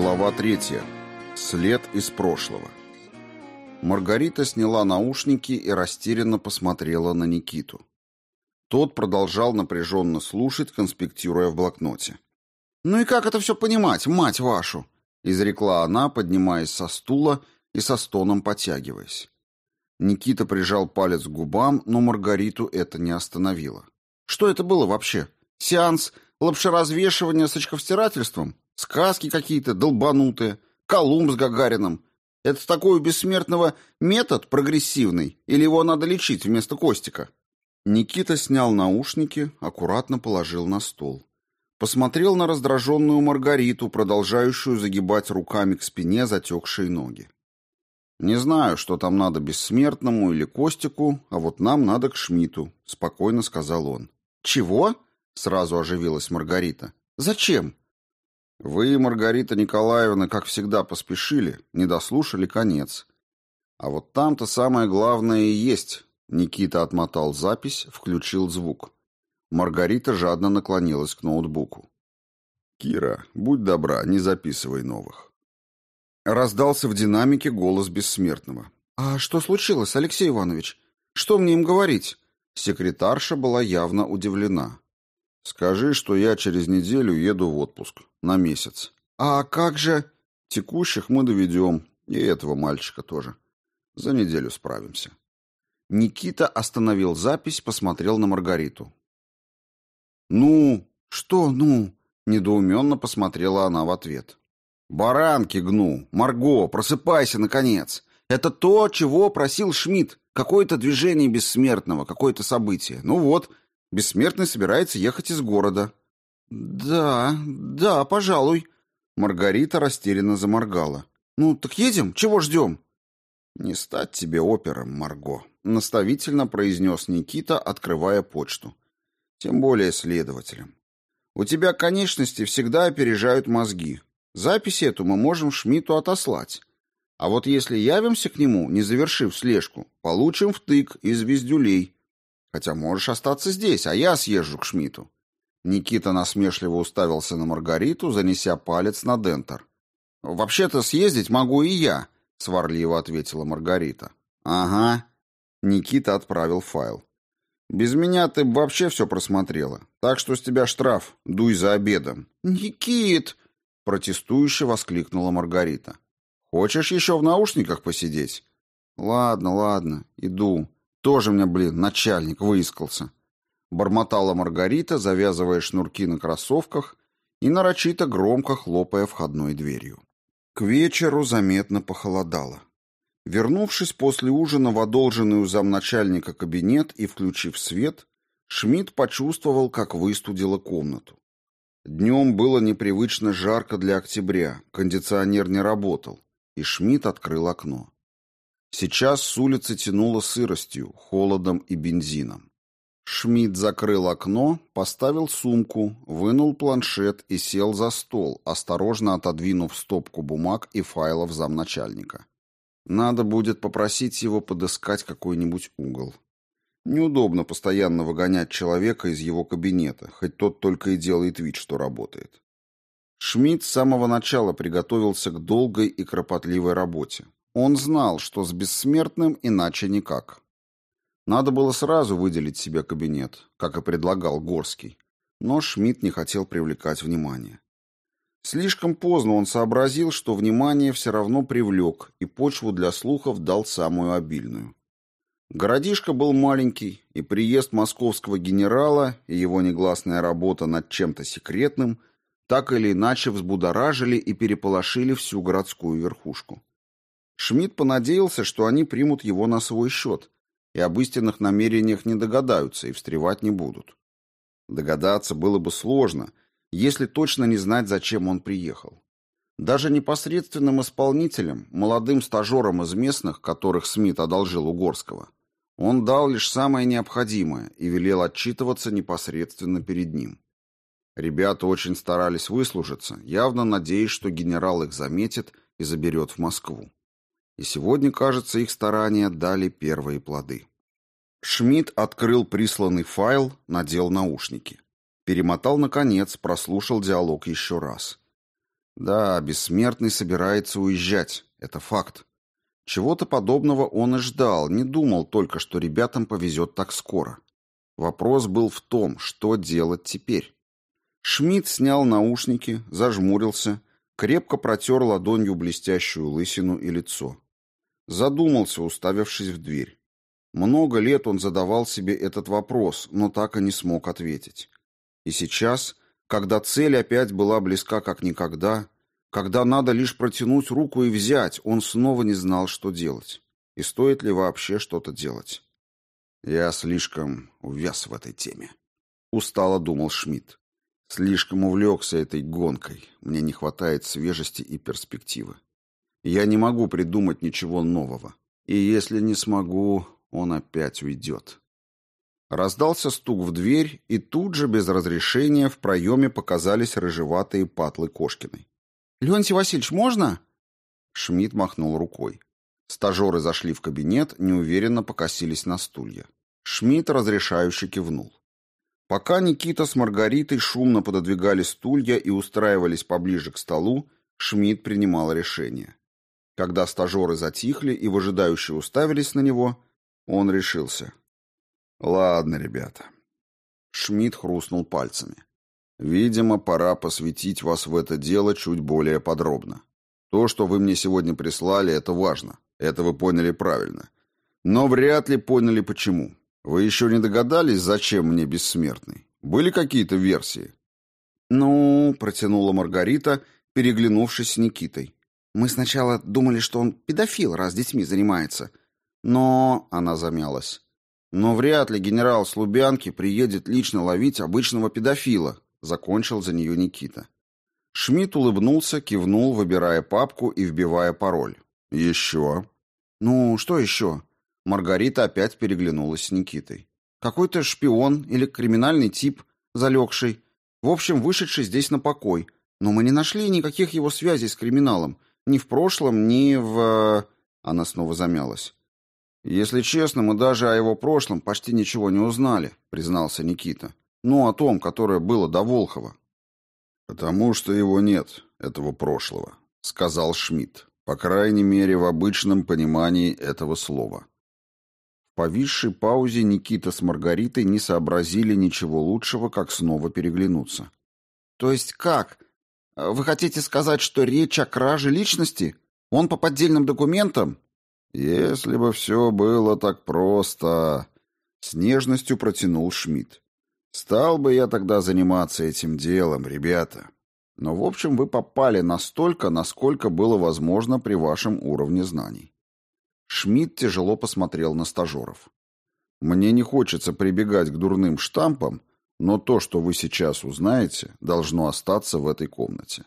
Глава третья. След из прошлого. Маргарита сняла наушники и растерянно посмотрела на Никиту. Тот продолжал напряженно слушать, конспектируя в блокноте. «Ну и как это все понимать, мать вашу?» — изрекла она, поднимаясь со стула и со стоном потягиваясь. Никита прижал палец к губам, но Маргариту это не остановило. «Что это было вообще? Сеанс лапшеразвешивания с очковстирательством? Сказки какие-то долбанутые? Колумб с Гагарином? Это такой у бессмертного метод прогрессивный? Или его надо лечить вместо Костика?» Никита снял наушники, аккуратно положил на стол. Посмотрел на раздраженную Маргариту, продолжающую загибать руками к спине затекшие ноги. «Не знаю, что там надо бессмертному или Костику, а вот нам надо к Шмиту», — спокойно сказал он. «Чего?» — сразу оживилась Маргарита. «Зачем?» «Вы, Маргарита Николаевна, как всегда, поспешили, не дослушали конец. А вот там-то самое главное и есть». Никита отмотал запись, включил звук. Маргарита жадно наклонилась к ноутбуку. «Кира, будь добра, не записывай новых». Раздался в динамике голос бессмертного. «А что случилось, Алексей Иванович? Что мне им говорить?» Секретарша была явно удивлена. «Скажи, что я через неделю еду в отпуск. На месяц». «А как же...» «Текущих мы доведем. И этого мальчика тоже. За неделю справимся». Никита остановил запись, посмотрел на Маргариту. «Ну, что «ну»?» — недоуменно посмотрела она в ответ. «Баранки гну! Марго, просыпайся, наконец! Это то, чего просил Шмидт. Какое-то движение бессмертного, какое-то событие. Ну вот, бессмертный собирается ехать из города». «Да, да, пожалуй». Маргарита растерянно заморгала. «Ну, так едем? Чего ждем?» «Не стать тебе опером, Марго», — наставительно произнес Никита, открывая почту. «Тем более следователем. У тебя конечности всегда опережают мозги. Запись эту мы можем Шмидту отослать. А вот если явимся к нему, не завершив слежку, получим втык из вездюлей. Хотя можешь остаться здесь, а я съезжу к Шмидту». Никита насмешливо уставился на Маргариту, занеся палец на дентер. «Вообще-то съездить могу и я», — сварливо ответила Маргарита. «Ага». Никита отправил файл. «Без меня ты бы вообще все просмотрела. Так что с тебя штраф. Дуй за обедом». «Никит!» — протестующе воскликнула Маргарита. «Хочешь еще в наушниках посидеть?» «Ладно, ладно, иду. Тоже мне, блин, начальник выискался». Бормотала Маргарита, завязывая шнурки на кроссовках и нарочито громко хлопая входной дверью. К вечеру заметно похолодало. Вернувшись после ужина в одолженный у замначальника кабинет и включив свет, Шмидт почувствовал, как выстудило комнату. Днем было непривычно жарко для октября, кондиционер не работал, и Шмидт открыл окно. Сейчас с улицы тянуло сыростью, холодом и бензином. Шмидт закрыл окно, поставил сумку, вынул планшет и сел за стол, осторожно отодвинув стопку бумаг и файлов замначальника. Надо будет попросить его подыскать какой-нибудь угол. Неудобно постоянно выгонять человека из его кабинета, хоть тот только и делает вид, что работает. Шмидт с самого начала приготовился к долгой и кропотливой работе. Он знал, что с бессмертным иначе никак. Надо было сразу выделить себе кабинет, как и предлагал Горский. Но Шмидт не хотел привлекать внимание. Слишком поздно он сообразил, что внимание все равно привлек, и почву для слухов дал самую обильную. Городишко был маленький, и приезд московского генерала и его негласная работа над чем-то секретным так или иначе взбудоражили и переполошили всю городскую верхушку. Шмидт понадеялся, что они примут его на свой счет, и об истинных намерениях не догадаются и встревать не будут. Догадаться было бы сложно, если точно не знать, зачем он приехал. Даже непосредственным исполнителем, молодым стажером из местных, которых Смит одолжил у Горского, он дал лишь самое необходимое и велел отчитываться непосредственно перед ним. Ребята очень старались выслужиться, явно надеясь, что генерал их заметит и заберет в Москву. И сегодня, кажется, их старания дали первые плоды. Шмидт открыл присланный файл, надел наушники. Перемотал наконец, прослушал диалог еще раз. Да, бессмертный собирается уезжать. Это факт. Чего-то подобного он и ждал, не думал только, что ребятам повезет так скоро. Вопрос был в том, что делать теперь. Шмидт снял наушники, зажмурился, крепко протер ладонью блестящую лысину и лицо. Задумался, уставившись в дверь. Много лет он задавал себе этот вопрос, но так и не смог ответить. И сейчас, когда цель опять была близка как никогда, когда надо лишь протянуть руку и взять, он снова не знал, что делать. И стоит ли вообще что-то делать. Я слишком увяз в этой теме. Устало думал Шмидт. Слишком увлекся этой гонкой. Мне не хватает свежести и перспективы. Я не могу придумать ничего нового. И если не смогу, он опять уйдет. Раздался стук в дверь, и тут же без разрешения в проеме показались рыжеватые патлы Кошкиной. «Леонтий Васильевич, можно?» Шмидт махнул рукой. Стажеры зашли в кабинет, неуверенно покосились на стулья. Шмидт разрешающе кивнул. Пока Никита с Маргаритой шумно пододвигали стулья и устраивались поближе к столу, Шмидт принимал решение. Когда стажеры затихли и выжидающие уставились на него, он решился. «Ладно, ребята». Шмидт хрустнул пальцами. Видимо, пора посвятить вас в это дело чуть более подробно. То, что вы мне сегодня прислали, это важно. Это вы поняли правильно. Но вряд ли поняли почему. Вы еще не догадались, зачем мне бессмертный? Были какие-то версии? Ну, протянула Маргарита, переглянувшись с Никитой. Мы сначала думали, что он педофил, раз детьми занимается. Но она замялась. Но вряд ли генерал Слубянки приедет лично ловить обычного педофила, закончил за нее Никита. Шмидт улыбнулся, кивнул, выбирая папку и вбивая пароль. «Еще?» «Ну, что еще?» Маргарита опять переглянулась с Никитой. «Какой-то шпион или криминальный тип, залегший. В общем, вышедший здесь на покой. Но мы не нашли никаких его связей с криминалом. Ни в прошлом, ни в...» Она снова замялась. «Если честно, мы даже о его прошлом почти ничего не узнали», признался Никита. Ну, о том, которое было до Волхова. Потому что его нет, этого прошлого, сказал Шмидт. По крайней мере, в обычном понимании этого слова. В повисшей паузе Никита с Маргаритой не сообразили ничего лучшего, как снова переглянуться. То есть как? Вы хотите сказать, что речь о краже личности? Он по поддельным документам? Если бы все было так просто, с нежностью протянул Шмидт. Стал бы я тогда заниматься этим делом, ребята. Но, в общем, вы попали настолько, насколько было возможно при вашем уровне знаний. Шмидт тяжело посмотрел на стажеров. Мне не хочется прибегать к дурным штампам, но то, что вы сейчас узнаете, должно остаться в этой комнате.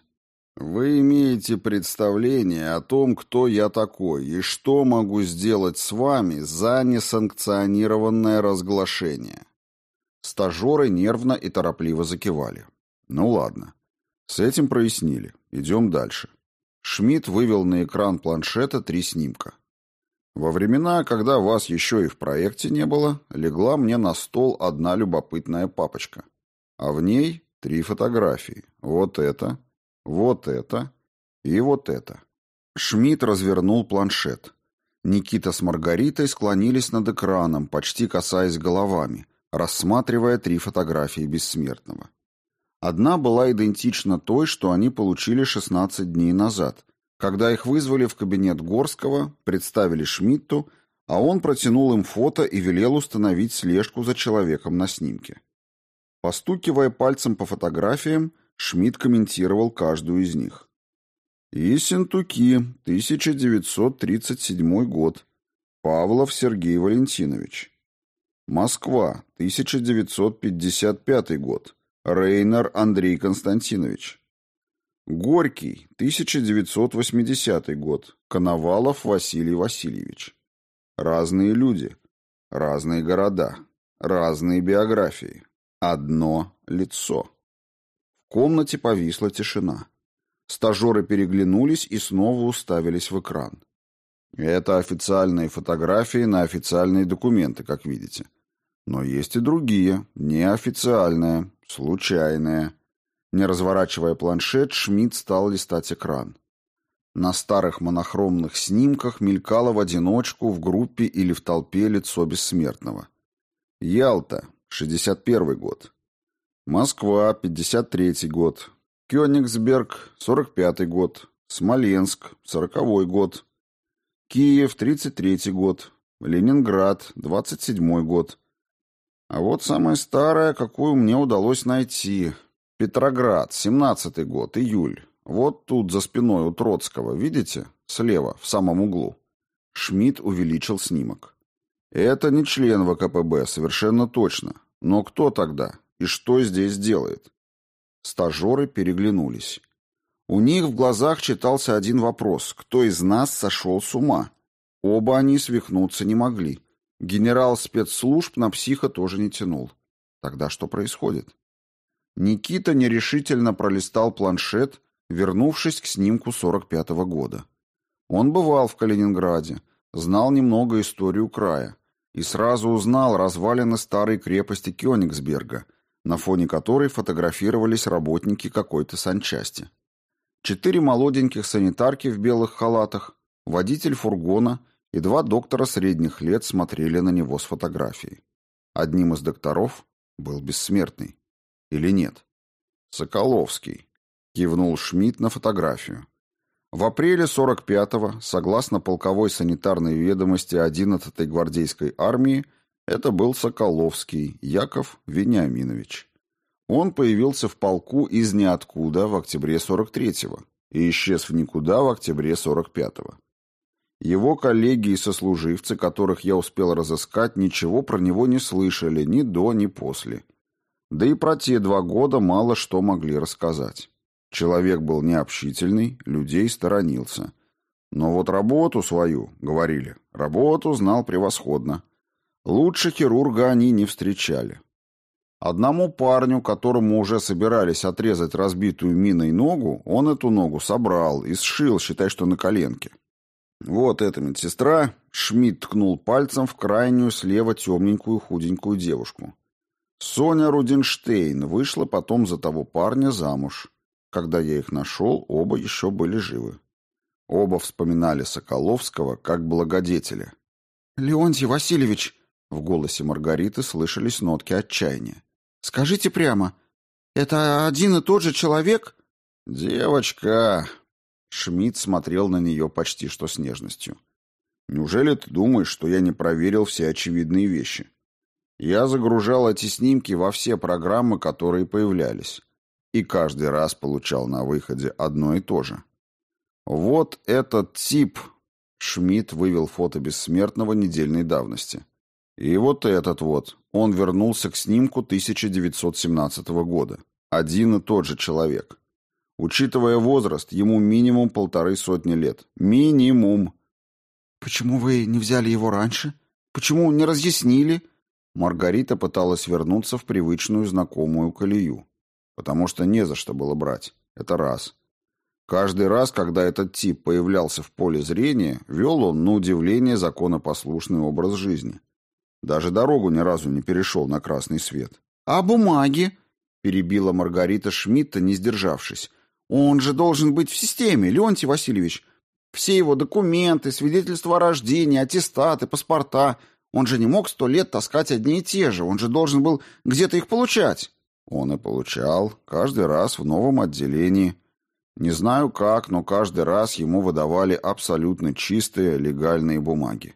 Вы имеете представление о том, кто я такой и что могу сделать с вами за несанкционированное разглашение. Стажеры нервно и торопливо закивали. Ну ладно. С этим прояснили. Идем дальше. Шмидт вывел на экран планшета три снимка. Во времена, когда вас еще и в проекте не было, легла мне на стол одна любопытная папочка. А в ней три фотографии. Вот это, вот это и вот это. Шмидт развернул планшет. Никита с Маргаритой склонились над экраном, почти касаясь головами, рассматривая три фотографии бессмертного. Одна была идентична той, что они получили 16 дней назад, когда их вызвали в кабинет Горского, представили Шмидту, а он протянул им фото и велел установить слежку за человеком на снимке. Постукивая пальцем по фотографиям, Шмидт комментировал каждую из них. «Исентуки, 1937 год. Павлов Сергей Валентинович. Москва, 1955 год. Рейнер Андрей Константинович. Горький, 1980 год. Коновалов Василий Васильевич. Разные люди, разные города, разные биографии. Одно лицо. В комнате повисла тишина. Стажеры переглянулись и снова уставились в экран. Это официальные фотографии на официальные документы, как видите. Но есть и другие, неофициальные, случайные. Не разворачивая планшет, Шмидт стал листать экран. На старых монохромных снимках мелькало в одиночку, в группе или в толпе лицо бессмертного. Ялта, 61 год. Москва, 53 год. Кёнигсберг, 45 год. Смоленск, 40 год. Киев, 33 год. Ленинград, 27 год. А вот самая старая, какую мне удалось найти. Петроград, 17 год, июль. Вот тут, за спиной у Троцкого, видите? Слева, в самом углу. Шмидт увеличил снимок. Это не член ВКПБ, совершенно точно. Но кто тогда? И что здесь делает? Стажеры переглянулись. У них в глазах читался один вопрос. Кто из нас сошел с ума? Оба они свихнуться не могли. Генерал спецслужб на психа тоже не тянул. Тогда что происходит? Никита нерешительно пролистал планшет вернувшись к снимку 45-го года. Он бывал в Калининграде, знал немного историю края и сразу узнал развалины старой крепости Кёнигсберга, на фоне которой фотографировались работники какой-то санчасти. Четыре молоденьких санитарки в белых халатах, водитель фургона и два доктора средних лет смотрели на него с фотографией. Одним из докторов был бессмертный. Или нет? Соколовский. Кивнул Шмидт на фотографию. В апреле 45-го, согласно полковой санитарной ведомости 11-й гвардейской армии, это был Соколовский Яков Вениаминович. Он появился в полку из ниоткуда в октябре 43-го и исчез в никуда в октябре 45-го. Его коллеги и сослуживцы, которых я успел разыскать, ничего про него не слышали ни до, ни после. Да и про те два года мало что могли рассказать. Человек был необщительный, людей сторонился. Но вот работу свою, говорили, работу знал превосходно. Лучше хирурга они не встречали. Одному парню, которому уже собирались отрезать разбитую миной ногу, он эту ногу собрал и сшил, считай, что на коленке. Вот эта медсестра, Шмидт ткнул пальцем в крайнюю слева темненькую худенькую девушку. Соня Рудинштейн вышла потом за того парня замуж. Когда я их нашел, оба еще были живы. Оба вспоминали Соколовского как благодетеля. «Леонтий Васильевич!» В голосе Маргариты слышались нотки отчаяния. «Скажите прямо, это один и тот же человек?» «Девочка!» Шмидт смотрел на нее почти что с нежностью. «Неужели ты думаешь, что я не проверил все очевидные вещи? Я загружал эти снимки во все программы, которые появлялись и каждый раз получал на выходе одно и то же. Вот этот тип, Шмидт вывел фото бессмертного недельной давности. И вот этот вот, он вернулся к снимку 1917 года. Один и тот же человек. Учитывая возраст, ему минимум полторы сотни лет. Минимум. Почему вы не взяли его раньше? Почему не разъяснили? Маргарита пыталась вернуться в привычную знакомую колею потому что не за что было брать. Это раз. Каждый раз, когда этот тип появлялся в поле зрения, вел он, на удивление, законопослушный образ жизни. Даже дорогу ни разу не перешел на красный свет. «А бумаги?» — перебила Маргарита Шмидта, не сдержавшись. «Он же должен быть в системе, Леонтий Васильевич. Все его документы, свидетельства о рождении, аттестаты, паспорта. Он же не мог сто лет таскать одни и те же. Он же должен был где-то их получать». Он и получал, каждый раз в новом отделении. Не знаю как, но каждый раз ему выдавали абсолютно чистые легальные бумаги.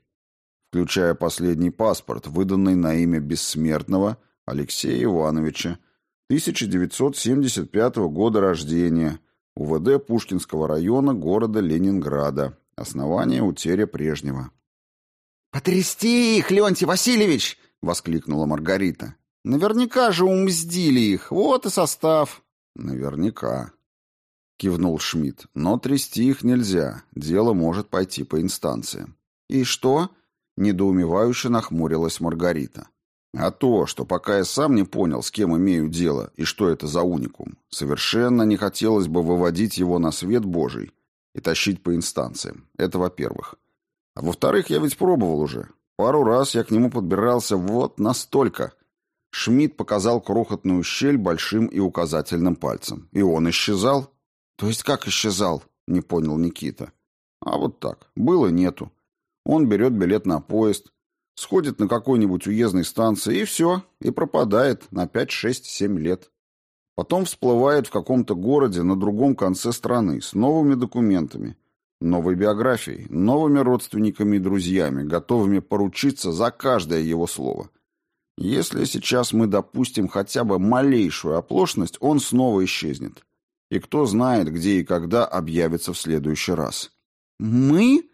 Включая последний паспорт, выданный на имя бессмертного Алексея Ивановича, 1975 года рождения, УВД Пушкинского района города Ленинграда. Основание утеря прежнего. «Потрясти их, Леонтий Васильевич!» — воскликнула Маргарита. Наверняка же умздили их. Вот и состав. Наверняка. Кивнул Шмидт. Но трясти их нельзя. Дело может пойти по инстанциям. И что? Недоумевающе нахмурилась Маргарита. А то, что пока я сам не понял, с кем имею дело и что это за уникум, совершенно не хотелось бы выводить его на свет Божий и тащить по инстанциям. Это во-первых. А во-вторых, я ведь пробовал уже. Пару раз я к нему подбирался вот настолько, Шмидт показал крохотную щель большим и указательным пальцем. И он исчезал? То есть как исчезал? Не понял Никита. А вот так. Было нету. Он берет билет на поезд, сходит на какой-нибудь уездной станции и все, и пропадает на 5, 6, 7 лет. Потом всплывает в каком-то городе на другом конце страны с новыми документами, новой биографией, новыми родственниками и друзьями, готовыми поручиться за каждое его слово. Если сейчас мы допустим хотя бы малейшую оплошность, он снова исчезнет. И кто знает, где и когда объявится в следующий раз. «Мы?»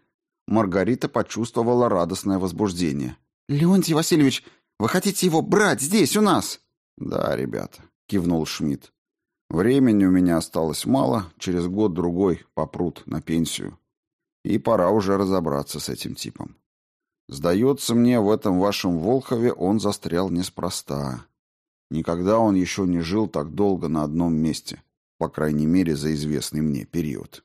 Маргарита почувствовала радостное возбуждение. «Леонтий Васильевич, вы хотите его брать здесь, у нас?» «Да, ребята», — кивнул Шмидт. «Времени у меня осталось мало, через год-другой попрут на пенсию. И пора уже разобраться с этим типом. Сдается мне, в этом вашем Волхове он застрял неспроста. Никогда он еще не жил так долго на одном месте, по крайней мере, за известный мне период.